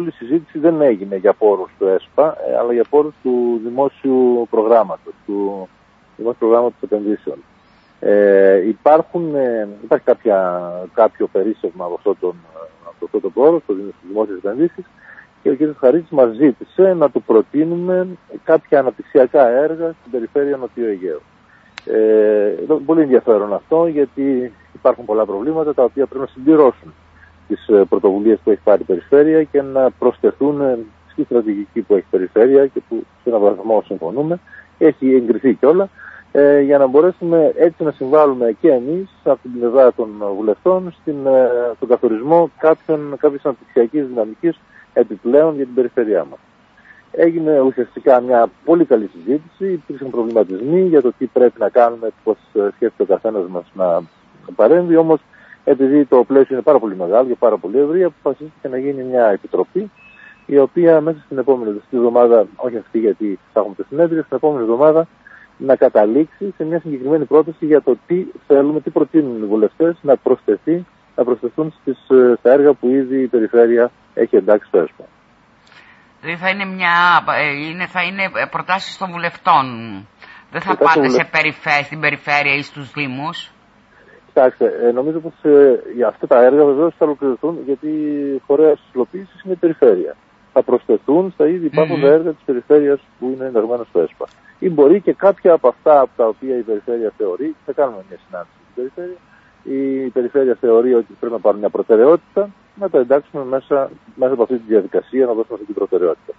όλη η συζήτηση δεν έγινε για πόρους του ΕΣΠΑ, ε, αλλά για πόρους του δημόσιου προγράμματος, του δημόσιου προγράμματος επενδύσεων. Ε, υπάρχουν, ε, υπάρχει κάποια, κάποιο περίσσευμα από αυτόν τον, από αυτό τον πόρο, στο δημόσιο επενδύσεις, και ο κ. Χαρίτης μας ζήτησε να του προτείνουμε κάποια αναπτυξιακά έργα στην περιφέρεια Νοτιού Αιγαίου. Ε, πολύ ενδιαφέρον αυτό γιατί υπάρχουν πολλά προβλήματα τα οποία πρέπει να συμπληρώσουν τις ε, πρωτοβουλίες που έχει πάρει η περιφέρεια και να προσθεθούν ε, στη στρατηγική που έχει η περιφέρεια και που σε έναν βαθμό συμφωνούμε έχει εγκριθεί κιόλα ε, για να μπορέσουμε έτσι να συμβάλλουμε και εμείς από την πλευρά των βουλευτών στην, ε, στον καθορισμό κάποιων, κάποιες αναπτυξιακής δυναμικής επιπλέον για την περιφέρειά μας. Έγινε ουσιαστικά μια πολύ καλή συζήτηση, υπήρξαν προβληματισμοί για το τι πρέπει να κάνουμε, πώς σκέφτεται ο καθένας μας να παρέμβει, όμως επειδή το πλαίσιο είναι πάρα πολύ μεγάλο και πάρα πολύ ευρύ, αποφασίστηκε να γίνει μια επιτροπή η οποία μέσα στην επόμενη εβδομάδα, όχι αυτή γιατί θα έχουμε το συνέδριο, στην επόμενη εβδομάδα να καταλήξει σε μια συγκεκριμένη πρόταση για το τι θέλουμε, τι προτείνουν οι βουλευτές να προσθεθεί, να προσθεθούν στις, στα έργα που ήδη η περιφέρεια έχει εντάξει στο ΕΣΠΑ. Δηλαδή θα είναι, μια, ε, είναι, θα είναι προτάσεις των βουλευτών. Δεν θα πάτε σε περιφέρεια, στην περιφέρεια ή στους Δήμους. Κοιτάξτε, ε, νομίζω πως ε, για αυτά τα έργα βεβαίως θα ολοκληρωθούν γιατί η φορέα της υλοποίησης είναι η περιφέρεια. Θα προσθεθούν στα ήδη υπάρχοντα mm-hmm. έργα της περιφέρειας που είναι ενταγμένα στο ΕΣΠΑ. Ή μπορεί και κάποια από αυτά από τα οποία η περιφέρεια θεωρεί, θα κάνουμε μια συνάντηση στην περιφέρεια, η περιφέρεια θεωρεί ότι πρέπει να πάρουν μια προτεραιότητα, να τα εντάξουμε μέσα, μέσα από αυτή τη διαδικασία, να δώσουμε αυτή την προτεραιότητα.